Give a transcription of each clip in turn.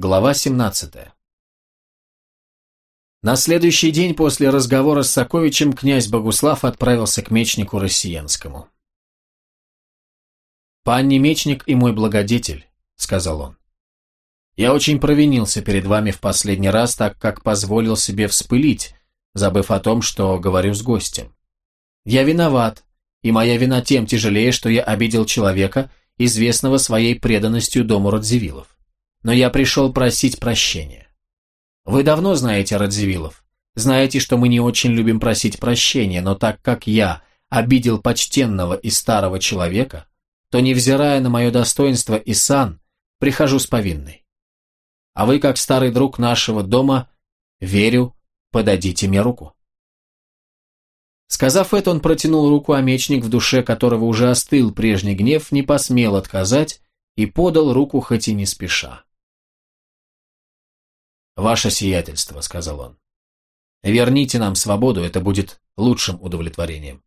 Глава 17 На следующий день после разговора с Соковичем князь Богуслав отправился к мечнику Россиянскому. «Панни Мечник и мой благодетель», — сказал он. «Я очень провинился перед вами в последний раз, так как позволил себе вспылить, забыв о том, что говорю с гостем. Я виноват, и моя вина тем тяжелее, что я обидел человека, известного своей преданностью дому Радзивиллов но я пришел просить прощения. Вы давно знаете Радзивиллов, знаете, что мы не очень любим просить прощения, но так как я обидел почтенного и старого человека, то, невзирая на мое достоинство и сан, прихожу с повинной. А вы, как старый друг нашего дома, верю, подадите мне руку. Сказав это, он протянул руку, а мечник, в душе которого уже остыл прежний гнев, не посмел отказать и подал руку, хоть и не спеша. «Ваше сиятельство», — сказал он. «Верните нам свободу, это будет лучшим удовлетворением».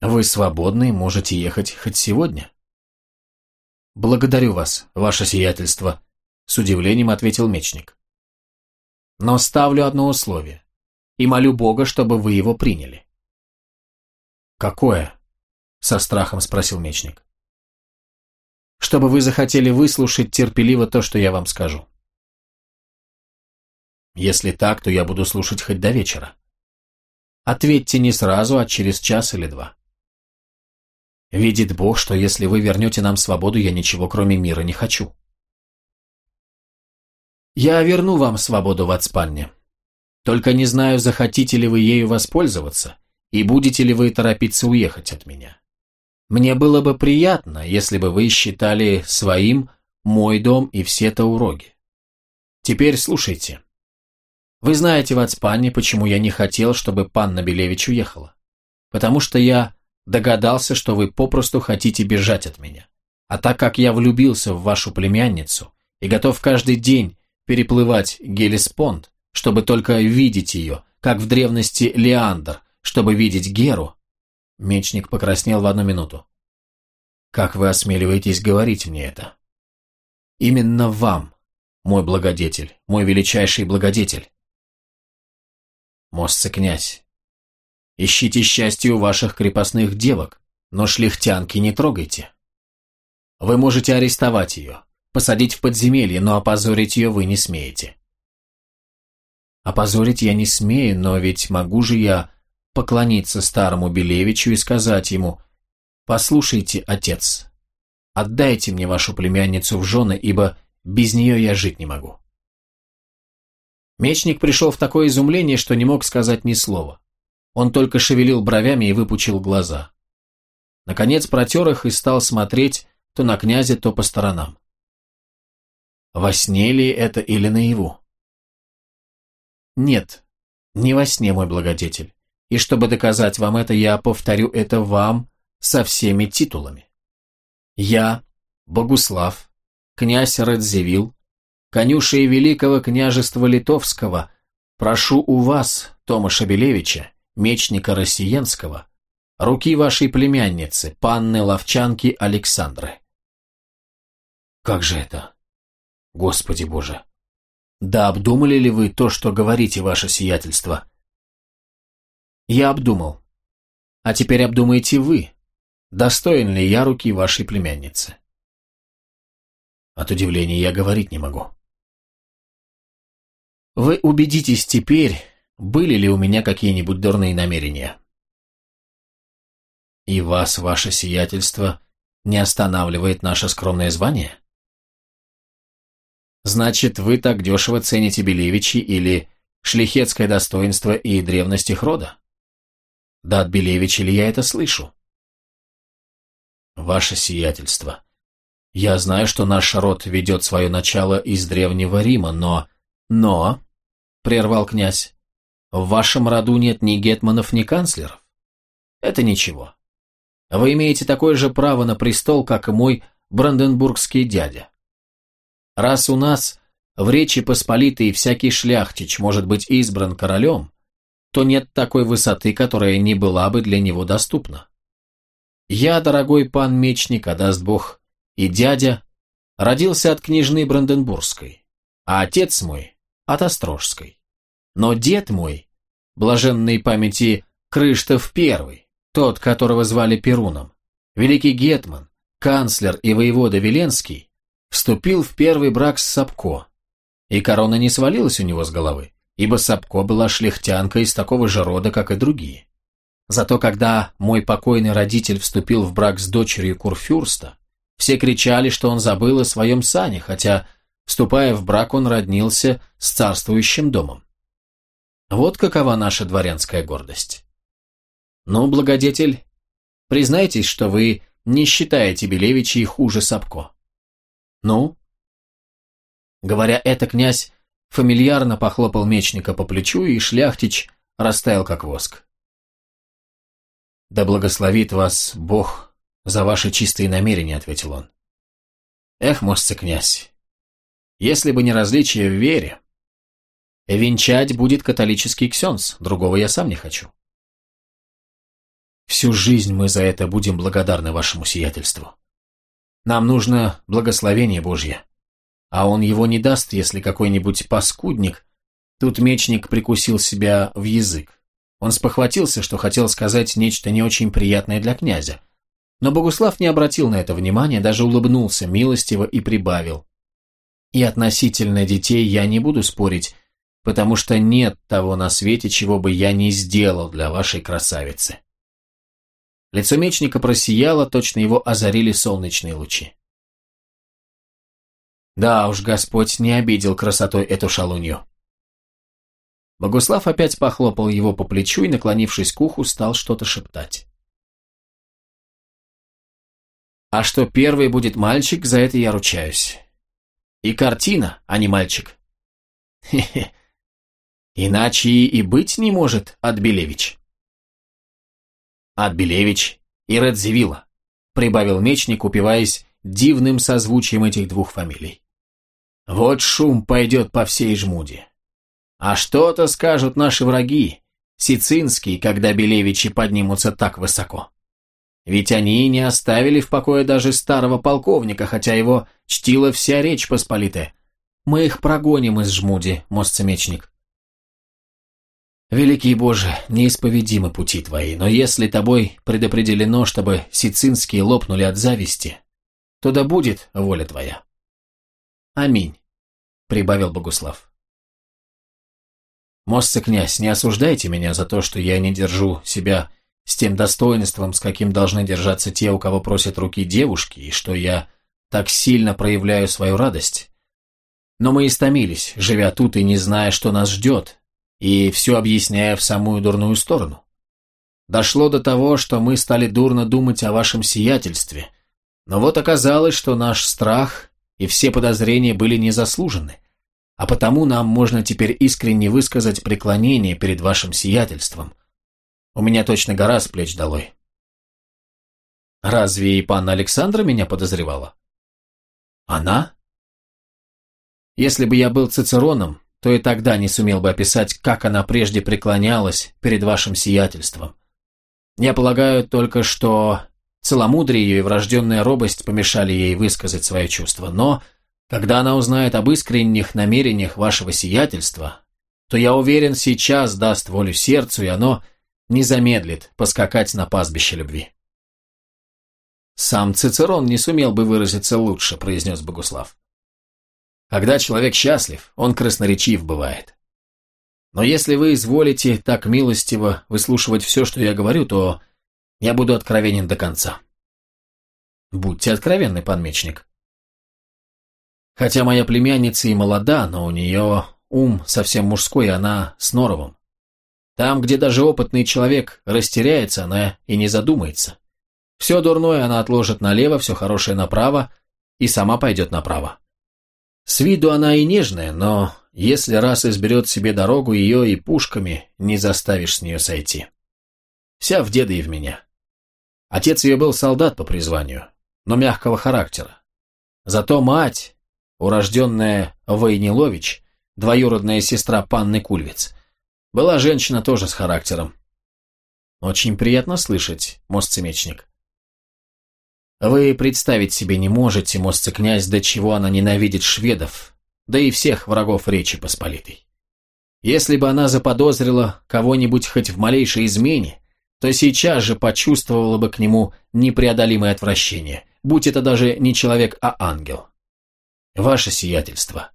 «Вы свободны, можете ехать хоть сегодня». «Благодарю вас, ваше сиятельство», — с удивлением ответил мечник. «Но ставлю одно условие, и молю Бога, чтобы вы его приняли». «Какое?» — со страхом спросил мечник. «Чтобы вы захотели выслушать терпеливо то, что я вам скажу». Если так, то я буду слушать хоть до вечера. Ответьте не сразу, а через час или два. Видит Бог, что если вы вернете нам свободу, я ничего кроме мира не хочу. Я верну вам свободу в отспальне. Только не знаю, захотите ли вы ею воспользоваться, и будете ли вы торопиться уехать от меня. Мне было бы приятно, если бы вы считали своим мой дом и все тауроги. Теперь слушайте. Вы знаете в Ацпане, почему я не хотел, чтобы панна Белевич уехала. Потому что я догадался, что вы попросту хотите бежать от меня. А так как я влюбился в вашу племянницу и готов каждый день переплывать Гелеспонд, чтобы только видеть ее, как в древности Леандр, чтобы видеть Геру, мечник покраснел в одну минуту. Как вы осмеливаетесь говорить мне это? Именно вам, мой благодетель, мой величайший благодетель. Мостце князь. Ищите счастье у ваших крепостных девок, но шляхтянки не трогайте. Вы можете арестовать ее, посадить в подземелье, но опозорить ее вы не смеете. Опозорить я не смею, но ведь могу же я поклониться старому Белевичу и сказать ему, «Послушайте, отец, отдайте мне вашу племянницу в жены, ибо без нее я жить не могу». Мечник пришел в такое изумление, что не мог сказать ни слова. Он только шевелил бровями и выпучил глаза. Наконец протер их и стал смотреть то на князя, то по сторонам. Во сне ли это или наяву? Нет, не во сне, мой благодетель. И чтобы доказать вам это, я повторю это вам со всеми титулами. Я, Богуслав, князь Радзивилл, конюшей Великого княжества Литовского, прошу у вас, Тома Шабелевича, мечника Россиенского, руки вашей племянницы, панны Ловчанки Александры. Как же это? Господи Боже! Да обдумали ли вы то, что говорите, ваше сиятельство? Я обдумал. А теперь обдумайте вы, достоин ли я руки вашей племянницы. От удивления я говорить не могу. Вы убедитесь теперь, были ли у меня какие-нибудь дурные намерения. И вас, ваше сиятельство, не останавливает наше скромное звание? Значит, вы так дешево цените Белевичи или шлихетское достоинство и древность их рода? Да от Белевича ли я это слышу? Ваше сиятельство, я знаю, что наш род ведет свое начало из Древнего Рима, но но, — прервал князь, — в вашем роду нет ни гетманов, ни канцлеров. Это ничего. Вы имеете такое же право на престол, как и мой бранденбургский дядя. Раз у нас в Речи Посполитой всякий шляхтич может быть избран королем, то нет такой высоты, которая не была бы для него доступна. Я, дорогой пан Мечник, а даст Бог, и дядя, родился от княжны Бранденбургской а отец мой – от Острожской. Но дед мой, блаженной памяти Крыштов I, тот, которого звали Перуном, великий гетман, канцлер и воевода Веленский, вступил в первый брак с Сапко, и корона не свалилась у него с головы, ибо Сапко была шляхтянка из такого же рода, как и другие. Зато когда мой покойный родитель вступил в брак с дочерью Курфюрста, все кричали, что он забыл о своем сане, хотя, вступая в брак, он роднился с царствующим домом. Вот какова наша дворянская гордость. Ну, благодетель, признайтесь, что вы не считаете Белевичей хуже Сапко. Ну? Говоря это, князь фамильярно похлопал мечника по плечу, и шляхтич растаял как воск. «Да благословит вас Бог за ваши чистые намерения», — ответил он. «Эх, мостцы князь, если бы не различие в вере, венчать будет католический ксенс, другого я сам не хочу». «Всю жизнь мы за это будем благодарны вашему сиятельству. Нам нужно благословение Божье, а он его не даст, если какой-нибудь паскудник...» Тут мечник прикусил себя в язык. Он спохватился, что хотел сказать нечто не очень приятное для князя. Но Богуслав не обратил на это внимания, даже улыбнулся милостиво и прибавил. «И относительно детей я не буду спорить, потому что нет того на свете, чего бы я не сделал для вашей красавицы». Лицо мечника просияло, точно его озарили солнечные лучи. Да уж, Господь не обидел красотой эту шалунью. Богуслав опять похлопал его по плечу и, наклонившись к уху, стал что-то шептать. А что первый будет мальчик, за это я ручаюсь. И картина, а не мальчик. Хе-хе. Иначе и быть не может Отбелевич. Отбелевич и Радзивилла, прибавил мечник, упиваясь дивным созвучием этих двух фамилий. Вот шум пойдет по всей жмуде. А что-то скажут наши враги, сицинские, когда Белевичи поднимутся так высоко. Ведь они не оставили в покое даже старого полковника, хотя его чтила вся речь посполитая. Мы их прогоним из жмуди, мостцемечник. Великий Боже, неисповедимы пути Твои, но если Тобой предопределено, чтобы сицинские лопнули от зависти, то да будет воля Твоя. Аминь, прибавил Богуслав. Мостце князь, не осуждайте меня за то, что я не держу себя с тем достоинством, с каким должны держаться те, у кого просят руки девушки, и что я так сильно проявляю свою радость. Но мы истомились, живя тут и не зная, что нас ждет, и все объясняя в самую дурную сторону. Дошло до того, что мы стали дурно думать о вашем сиятельстве, но вот оказалось, что наш страх и все подозрения были незаслужены а потому нам можно теперь искренне высказать преклонение перед вашим сиятельством. У меня точно гора с плеч долой. Разве и панна Александра меня подозревала? Она? Если бы я был Цицероном, то и тогда не сумел бы описать, как она прежде преклонялась перед вашим сиятельством. Я полагаю только, что целомудрие ее и врожденная робость помешали ей высказать свои чувства, но когда она узнает об искренних намерениях вашего сиятельства, то, я уверен, сейчас даст волю сердцу, и оно не замедлит поскакать на пастбище любви. «Сам Цицерон не сумел бы выразиться лучше», — произнес Богуслав. «Когда человек счастлив, он красноречив бывает. Но если вы изволите так милостиво выслушивать все, что я говорю, то я буду откровенен до конца». «Будьте откровенны, пан Мечник», Хотя моя племянница и молода, но у нее ум совсем мужской, она с норовом. Там, где даже опытный человек растеряется, она и не задумается. Все дурное она отложит налево, все хорошее направо, и сама пойдет направо. С виду она и нежная, но если раз изберет себе дорогу, ее и пушками не заставишь с нее сойти. Вся в деда и в меня. Отец ее был солдат по призванию, но мягкого характера. Зато мать, урожденная Войнилович, двоюродная сестра Панны Кульвиц. Была женщина тоже с характером. Очень приятно слышать, мостцемечник. Вы представить себе не можете, мостце-князь, до чего она ненавидит шведов, да и всех врагов Речи Посполитой. Если бы она заподозрила кого-нибудь хоть в малейшей измене, то сейчас же почувствовала бы к нему непреодолимое отвращение, будь это даже не человек, а ангел. Ваше сиятельство,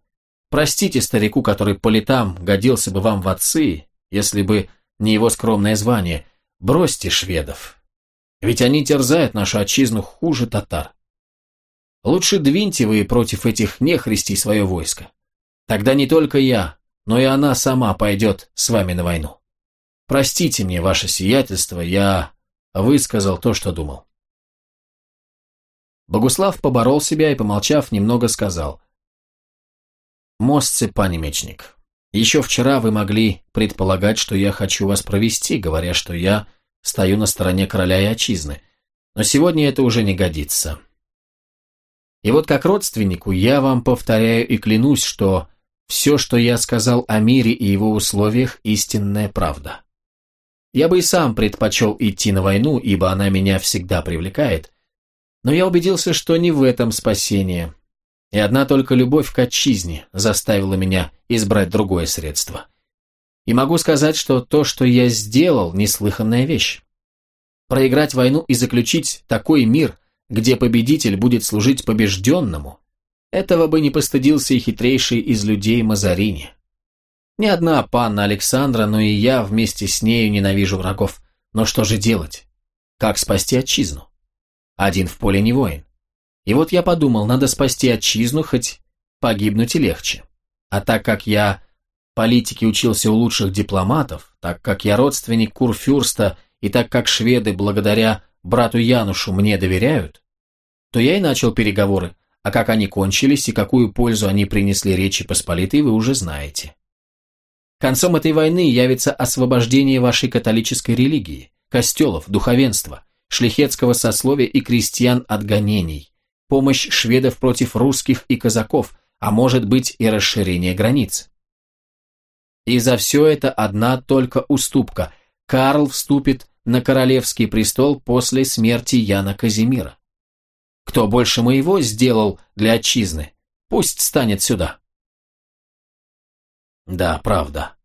простите старику, который по летам годился бы вам в отцы, если бы не его скромное звание, бросьте шведов. Ведь они терзают нашу отчизну хуже татар. Лучше двиньте вы против этих нехристей свое войско. Тогда не только я, но и она сама пойдет с вами на войну. Простите мне, ваше сиятельство, я высказал то, что думал. Богуслав поборол себя и, помолчав, немного сказал. «Мостцы, пане мечник, еще вчера вы могли предполагать, что я хочу вас провести, говоря, что я стою на стороне короля и отчизны, но сегодня это уже не годится. И вот как родственнику я вам повторяю и клянусь, что все, что я сказал о мире и его условиях, истинная правда. Я бы и сам предпочел идти на войну, ибо она меня всегда привлекает, но я убедился, что не в этом спасение, и одна только любовь к отчизне заставила меня избрать другое средство. И могу сказать, что то, что я сделал, неслыханная вещь. Проиграть войну и заключить такой мир, где победитель будет служить побежденному, этого бы не постыдился и хитрейший из людей Мазарини. Не одна панна Александра, но и я вместе с нею ненавижу врагов. Но что же делать? Как спасти отчизну? Один в поле не воин. И вот я подумал, надо спасти отчизну, хоть погибнуть и легче. А так как я политике учился у лучших дипломатов, так как я родственник Курфюрста и так как шведы благодаря брату Янушу мне доверяют, то я и начал переговоры, а как они кончились и какую пользу они принесли Речи Посполитой, вы уже знаете. Концом этой войны явится освобождение вашей католической религии, костелов, духовенства, шлихетского сословия и крестьян от гонений, помощь шведов против русских и казаков, а может быть и расширение границ. И за все это одна только уступка. Карл вступит на королевский престол после смерти Яна Казимира. Кто больше моего сделал для отчизны, пусть станет сюда. Да, правда.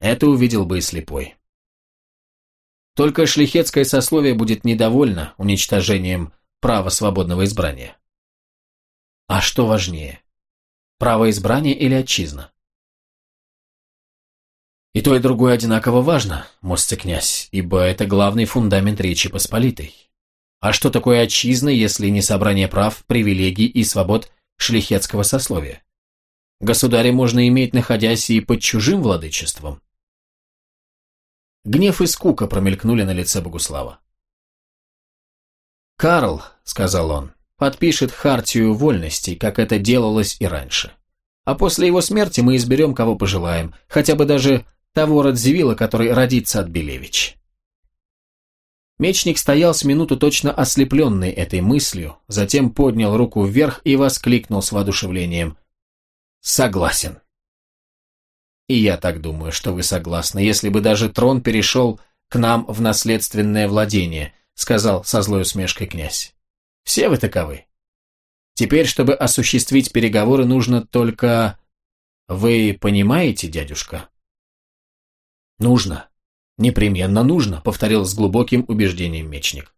Это увидел бы и слепой. Только шлихетское сословие будет недовольно уничтожением права свободного избрания. А что важнее? Право избрания или отчизна? И то, и другое одинаково важно, мостцы князь, ибо это главный фундамент Речи Посполитой. А что такое отчизна, если не собрание прав, привилегий и свобод шлихетского сословия? Государя можно иметь, находясь и под чужим владычеством. Гнев и скука промелькнули на лице Богуслава. «Карл», — сказал он, — «подпишет хартию вольностей, как это делалось и раньше. А после его смерти мы изберем, кого пожелаем, хотя бы даже того Радзивилла, который родится от Белевич». Мечник стоял с минуту точно ослепленный этой мыслью, затем поднял руку вверх и воскликнул с воодушевлением. «Согласен». «И я так думаю, что вы согласны, если бы даже трон перешел к нам в наследственное владение», сказал со злой усмешкой князь. «Все вы таковы. Теперь, чтобы осуществить переговоры, нужно только... Вы понимаете, дядюшка?» «Нужно», «Непременно нужно», — повторил с глубоким убеждением мечник.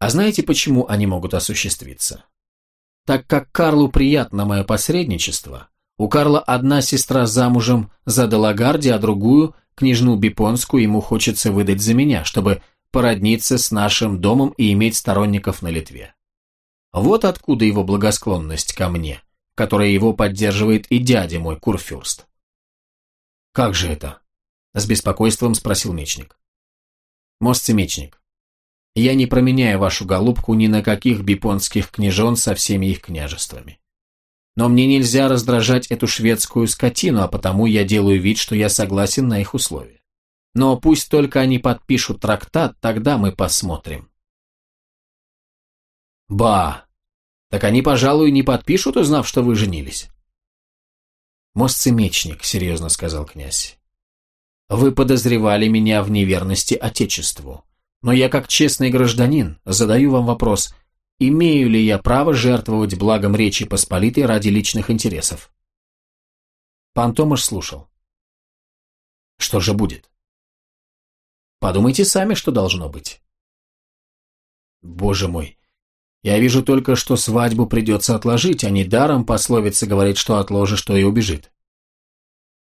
А знаете, почему они могут осуществиться? Так как Карлу приятно мое посредничество, у Карла одна сестра замужем за Делагарди, а другую, княжну Бипонскую, ему хочется выдать за меня, чтобы породниться с нашим домом и иметь сторонников на Литве. Вот откуда его благосклонность ко мне, которая его поддерживает и дядя мой, Курфюрст. Как же это? С беспокойством спросил мечник. Мостцы мечник, я не променяю вашу голубку ни на каких бипонских княжон со всеми их княжествами. Но мне нельзя раздражать эту шведскую скотину, а потому я делаю вид, что я согласен на их условия. Но пусть только они подпишут трактат, тогда мы посмотрим. Ба! Так они, пожалуй, не подпишут, узнав, что вы женились. Мостцы мечник, серьезно сказал князь. Вы подозревали меня в неверности Отечеству. Но я, как честный гражданин, задаю вам вопрос, имею ли я право жертвовать благом Речи Посполитой ради личных интересов. Пан Томаш слушал. Что же будет? Подумайте сами, что должно быть. Боже мой, я вижу только, что свадьбу придется отложить, а не даром пословица говорит, что отложишь, то и убежит.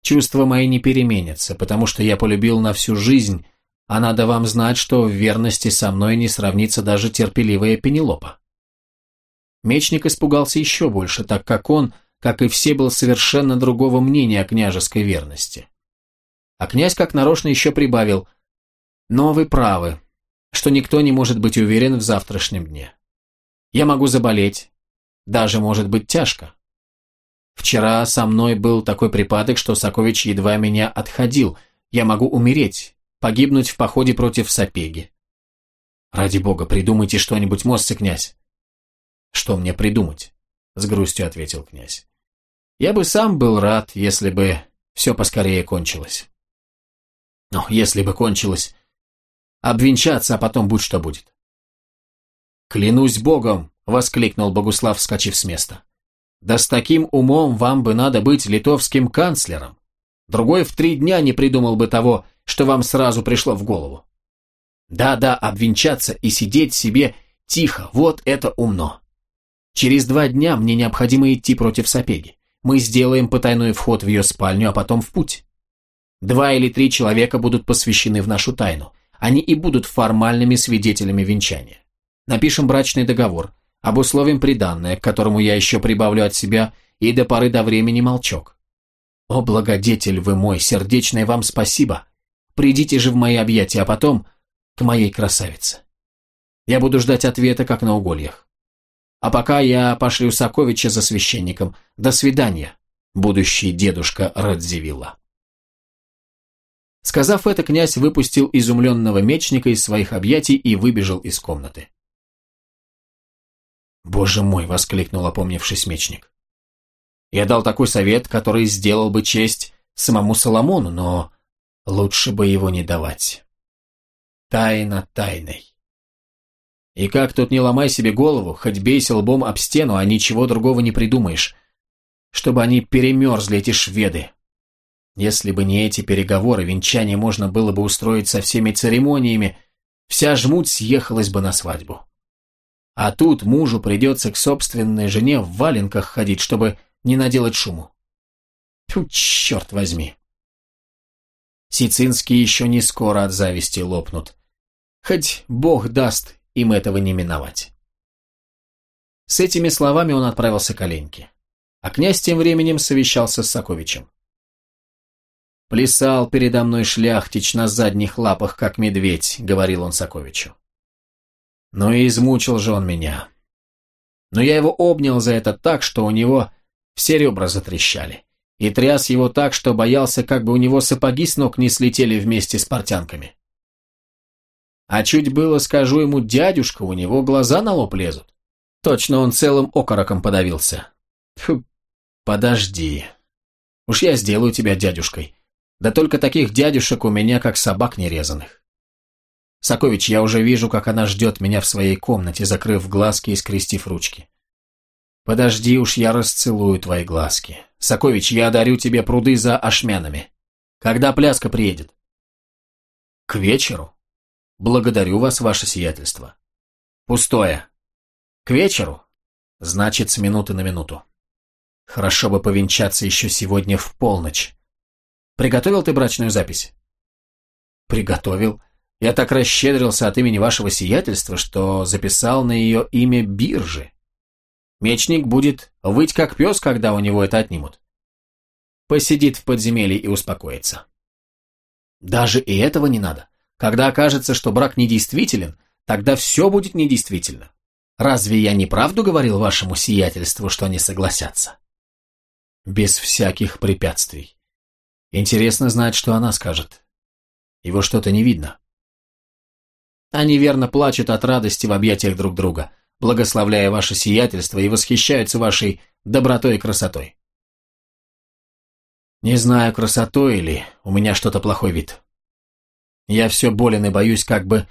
Чувства мои не переменятся, потому что я полюбил на всю жизнь, а надо вам знать, что в верности со мной не сравнится даже терпеливая Пенелопа. Мечник испугался еще больше, так как он, как и все, был совершенно другого мнения о княжеской верности. А князь как нарочно еще прибавил «Но вы правы, что никто не может быть уверен в завтрашнем дне. Я могу заболеть, даже может быть тяжко. Вчера со мной был такой припадок, что Сокович едва меня отходил. Я могу умереть, погибнуть в походе против Сапеги. Ради бога, придумайте что-нибудь, мостцы князь. Что мне придумать? С грустью ответил князь. Я бы сам был рад, если бы все поскорее кончилось. Ну, если бы кончилось. Обвенчаться, а потом будь что будет. Клянусь богом, воскликнул Богуслав, вскочив с места. Да с таким умом вам бы надо быть литовским канцлером. Другой в три дня не придумал бы того, что вам сразу пришло в голову. Да-да, обвенчаться и сидеть себе тихо, вот это умно. Через два дня мне необходимо идти против Сапеги. Мы сделаем потайной вход в ее спальню, а потом в путь. Два или три человека будут посвящены в нашу тайну. Они и будут формальными свидетелями венчания. Напишем брачный договор, обусловим приданное, к которому я еще прибавлю от себя, и до поры до времени молчок. О, благодетель вы мой, сердечное вам спасибо. Придите же в мои объятия, а потом к моей красавице. Я буду ждать ответа, как на угольях. А пока я пошлю Соковича за священником. До свидания, будущий дедушка Радзивилла. Сказав это, князь выпустил изумленного мечника из своих объятий и выбежал из комнаты. «Боже мой!» — воскликнул опомнившись мечник. «Я дал такой совет, который сделал бы честь самому Соломону, но лучше бы его не давать. Тайна тайной. И как тут не ломай себе голову, хоть бейся лбом об стену, а ничего другого не придумаешь, чтобы они перемерзли, эти шведы. Если бы не эти переговоры, венчание можно было бы устроить со всеми церемониями, вся жмуть съехалась бы на свадьбу. А тут мужу придется к собственной жене в валенках ходить, чтобы не наделать шуму. Тьфу, черт возьми. Сицинские еще не скоро от зависти лопнут. Хоть бог даст, им этого не миновать. С этими словами он отправился к Оленьке. А князь тем временем совещался с Соковичем. «Плясал передо мной шляхтич на задних лапах, как медведь», — говорил он Соковичу. Но и измучил же он меня. Но я его обнял за это так, что у него все ребра затрещали. И тряс его так, что боялся, как бы у него сапоги с ног не слетели вместе с портянками. А чуть было скажу ему дядюшка, у него глаза на лоб лезут. Точно он целым окороком подавился. Фу, подожди. Уж я сделаю тебя дядюшкой. Да только таких дядюшек у меня, как собак нерезанных. Сокович, я уже вижу, как она ждет меня в своей комнате, закрыв глазки и скрестив ручки. Подожди уж, я расцелую твои глазки. Сокович, я одарю тебе пруды за ашмянами. Когда пляска приедет? К вечеру. Благодарю вас, ваше сиятельство. Пустое. К вечеру? Значит, с минуты на минуту. Хорошо бы повенчаться еще сегодня в полночь. Приготовил ты брачную запись? Приготовил. Я так расщедрился от имени вашего сиятельства, что записал на ее имя биржи. Мечник будет выть как пес, когда у него это отнимут. Посидит в подземелье и успокоится. Даже и этого не надо. Когда окажется, что брак недействителен, тогда все будет недействительно. Разве я не правду говорил вашему сиятельству, что они согласятся? Без всяких препятствий. Интересно знать, что она скажет. Его что-то не видно. Они верно плачут от радости в объятиях друг друга, благословляя ваше сиятельство и восхищаются вашей добротой и красотой. Не знаю, красотой или у меня что-то плохой вид. Я все болен и боюсь, как бы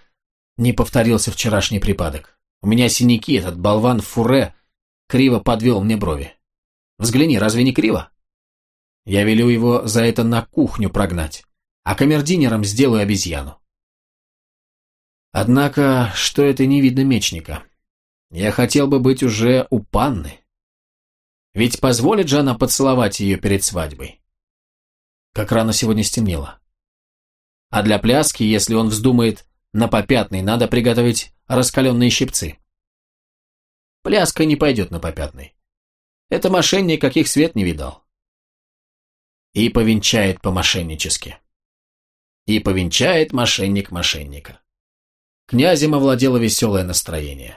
не повторился вчерашний припадок. У меня синяки, этот болван Фуре криво подвел мне брови. Взгляни, разве не криво? Я велю его за это на кухню прогнать, а камердинером сделаю обезьяну. Однако, что это не видно мечника? Я хотел бы быть уже у панны. Ведь позволит же она поцеловать ее перед свадьбой. Как рано сегодня стемнело. А для пляски, если он вздумает на попятный, надо приготовить раскаленные щипцы. Пляска не пойдет на попятный. Это мошенник, каких свет не видал. И повенчает по-мошеннически. И повенчает мошенник мошенника. Князем овладело веселое настроение.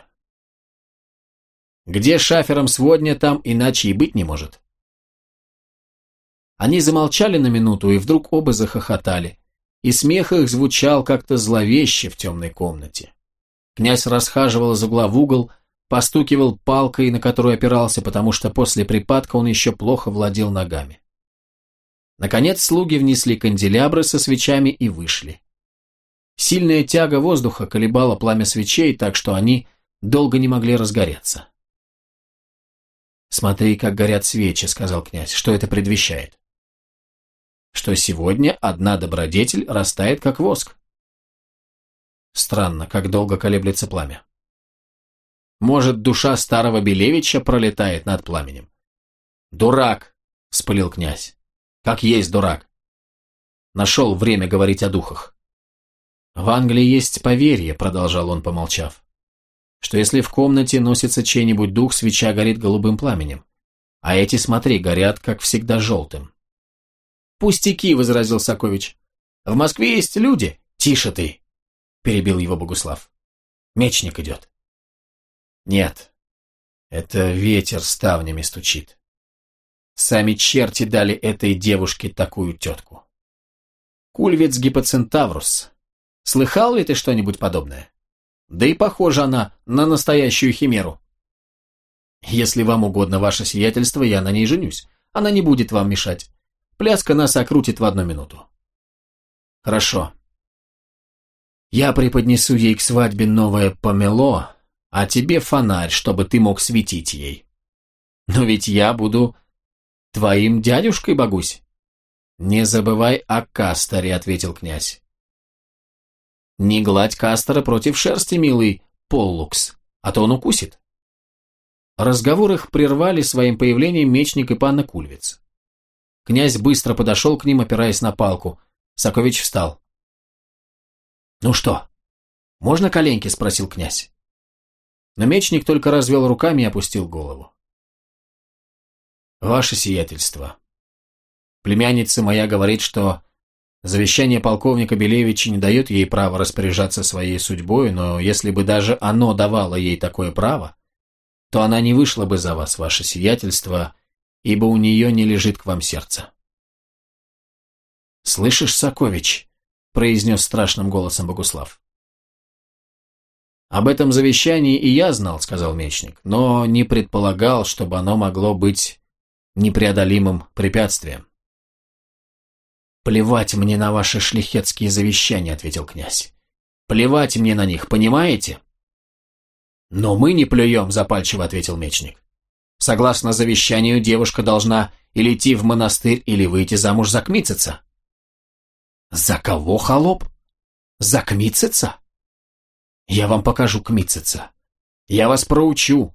Где шафером сводня, там иначе и быть не может. Они замолчали на минуту и вдруг оба захохотали, и смех их звучал как-то зловеще в темной комнате. Князь расхаживал из угла в угол, постукивал палкой, на которую опирался, потому что после припадка он еще плохо владел ногами. Наконец слуги внесли канделябры со свечами и вышли. Сильная тяга воздуха колебала пламя свечей, так что они долго не могли разгореться. «Смотри, как горят свечи», — сказал князь. «Что это предвещает?» «Что сегодня одна добродетель растает, как воск». Странно, как долго колеблется пламя. Может, душа старого Белевича пролетает над пламенем? «Дурак!» — вспылил князь. «Как есть дурак!» Нашел время говорить о духах. «В Англии есть поверье», — продолжал он, помолчав что если в комнате носится чей-нибудь дух, свеча горит голубым пламенем. А эти, смотри, горят, как всегда, желтым. «Пустяки», — возразил Сакович. «В Москве есть люди». «Тише ты», — перебил его Богуслав. «Мечник идет». «Нет, это ветер ставнями стучит. Сами черти дали этой девушке такую тетку. Кульвец гипоцентаврус. Слыхал ли ты что-нибудь подобное?» Да и похожа она на настоящую химеру. Если вам угодно ваше сиятельство, я на ней женюсь. Она не будет вам мешать. Пляска нас окрутит в одну минуту. Хорошо. Я преподнесу ей к свадьбе новое помело, а тебе фонарь, чтобы ты мог светить ей. Но ведь я буду твоим дядюшкой, Богусь. Не забывай о Касторе, ответил князь. Не гладь Кастера против шерсти, милый Поллукс, а то он укусит. Разговор их прервали своим появлением мечник и панна Кульвиц. Князь быстро подошел к ним, опираясь на палку. Сакович встал. «Ну что, можно коленки?» – спросил князь. Но мечник только развел руками и опустил голову. «Ваше сиятельство, племянница моя говорит, что Завещание полковника Белевича не дает ей права распоряжаться своей судьбой, но если бы даже оно давало ей такое право, то она не вышла бы за вас, ваше сиятельство, ибо у нее не лежит к вам сердце. «Слышишь, Сакович?» – произнес страшным голосом Богуслав. «Об этом завещании и я знал», – сказал мечник, «но не предполагал, чтобы оно могло быть непреодолимым препятствием. «Плевать мне на ваши шлихетские завещания», — ответил князь. «Плевать мне на них, понимаете?» «Но мы не плюем», — запальчиво ответил мечник. «Согласно завещанию, девушка должна или идти в монастырь, или выйти замуж за Кмитцица». «За кого, холоп? За Кмитцица?» «Я вам покажу Кмитцица. Я вас проучу».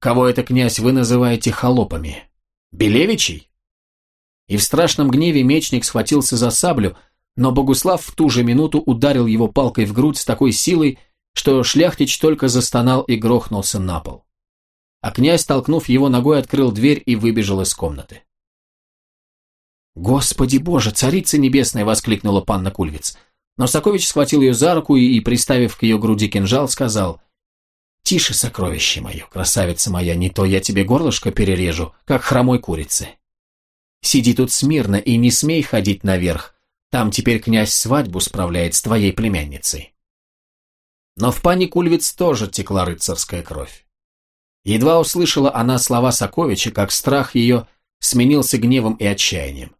«Кого это, князь, вы называете холопами? Белевичей?» и в страшном гневе мечник схватился за саблю, но Богуслав в ту же минуту ударил его палкой в грудь с такой силой, что шляхтич только застонал и грохнулся на пол. А князь, толкнув его ногой, открыл дверь и выбежал из комнаты. «Господи боже, царица небесная!» — воскликнула панна Кульвиц. Но Сокович схватил ее за руку и, приставив к ее груди кинжал, сказал, «Тише, сокровище мое, красавица моя, не то я тебе горлышко перережу, как хромой курицы. Сиди тут смирно и не смей ходить наверх. Там теперь князь свадьбу справляет с твоей племянницей. Но в пане Кульвиц тоже текла рыцарская кровь. Едва услышала она слова Соковича, как страх ее сменился гневом и отчаянием.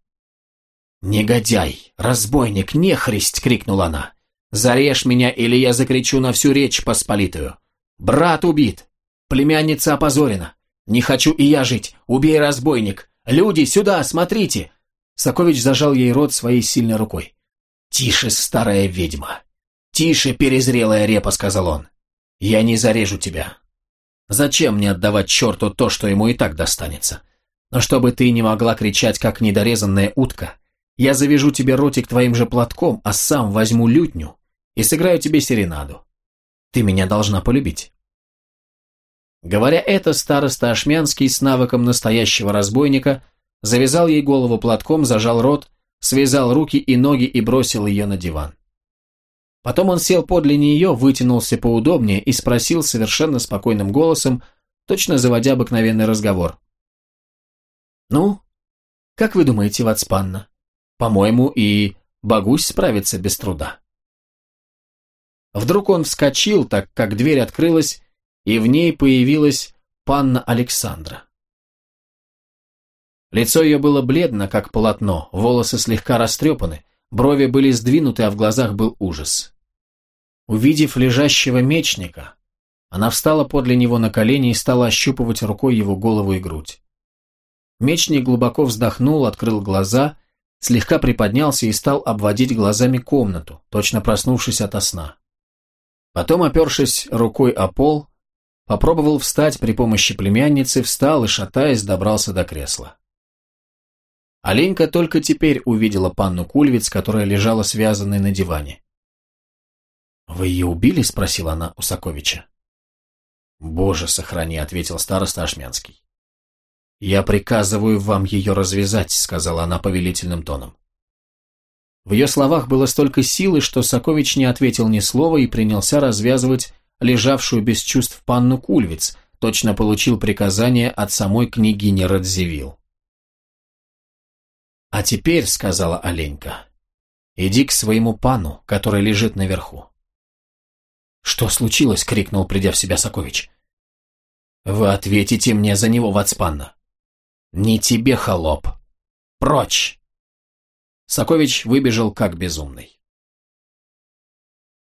«Негодяй! Разбойник! Нехристь!» — крикнула она. «Зарежь меня, или я закричу на всю речь посполитую! Брат убит. Племянница опозорена. Не хочу и я жить. Убей, разбойник. Люди, сюда, смотрите. Сокович зажал ей рот своей сильной рукой. «Тише, старая ведьма! Тише, перезрелая репа!» — сказал он. «Я не зарежу тебя. Зачем мне отдавать черту то, что ему и так достанется? Но чтобы ты не могла кричать, как недорезанная утка, я завяжу тебе ротик твоим же платком, а сам возьму лютню и сыграю тебе серенаду. Ты меня должна полюбить». Говоря это, староста Ашмянский с навыком настоящего разбойника завязал ей голову платком, зажал рот, связал руки и ноги и бросил ее на диван. Потом он сел подле нее, вытянулся поудобнее и спросил совершенно спокойным голосом, точно заводя обыкновенный разговор. «Ну, как вы думаете, Вацпанна? По-моему, и Богусь справится без труда». Вдруг он вскочил, так как дверь открылась, и в ней появилась панна Александра. Лицо ее было бледно, как полотно, волосы слегка растрепаны, брови были сдвинуты, а в глазах был ужас. Увидев лежащего мечника, она встала подле него на колени и стала ощупывать рукой его голову и грудь. Мечник глубоко вздохнул, открыл глаза, слегка приподнялся и стал обводить глазами комнату, точно проснувшись ото сна. Потом, опершись рукой о пол, Попробовал встать при помощи племянницы, встал и, шатаясь, добрался до кресла. Оленька только теперь увидела панну Кульвиц, которая лежала связанной на диване. «Вы ее убили?» – спросила она у Саковича. «Боже, сохрани», – ответил староста Ашмянский. «Я приказываю вам ее развязать», – сказала она повелительным тоном. В ее словах было столько силы, что Сакович не ответил ни слова и принялся развязывать лежавшую без чувств панну Кульвиц, точно получил приказание от самой княгини Радзивилл. «А теперь», — сказала Оленька, — «иди к своему пану, который лежит наверху». «Что случилось?» — крикнул, придя в себя Сокович. «Вы ответите мне за него, Вацпанна». «Не тебе, холоп! Прочь!» Сокович выбежал как безумный.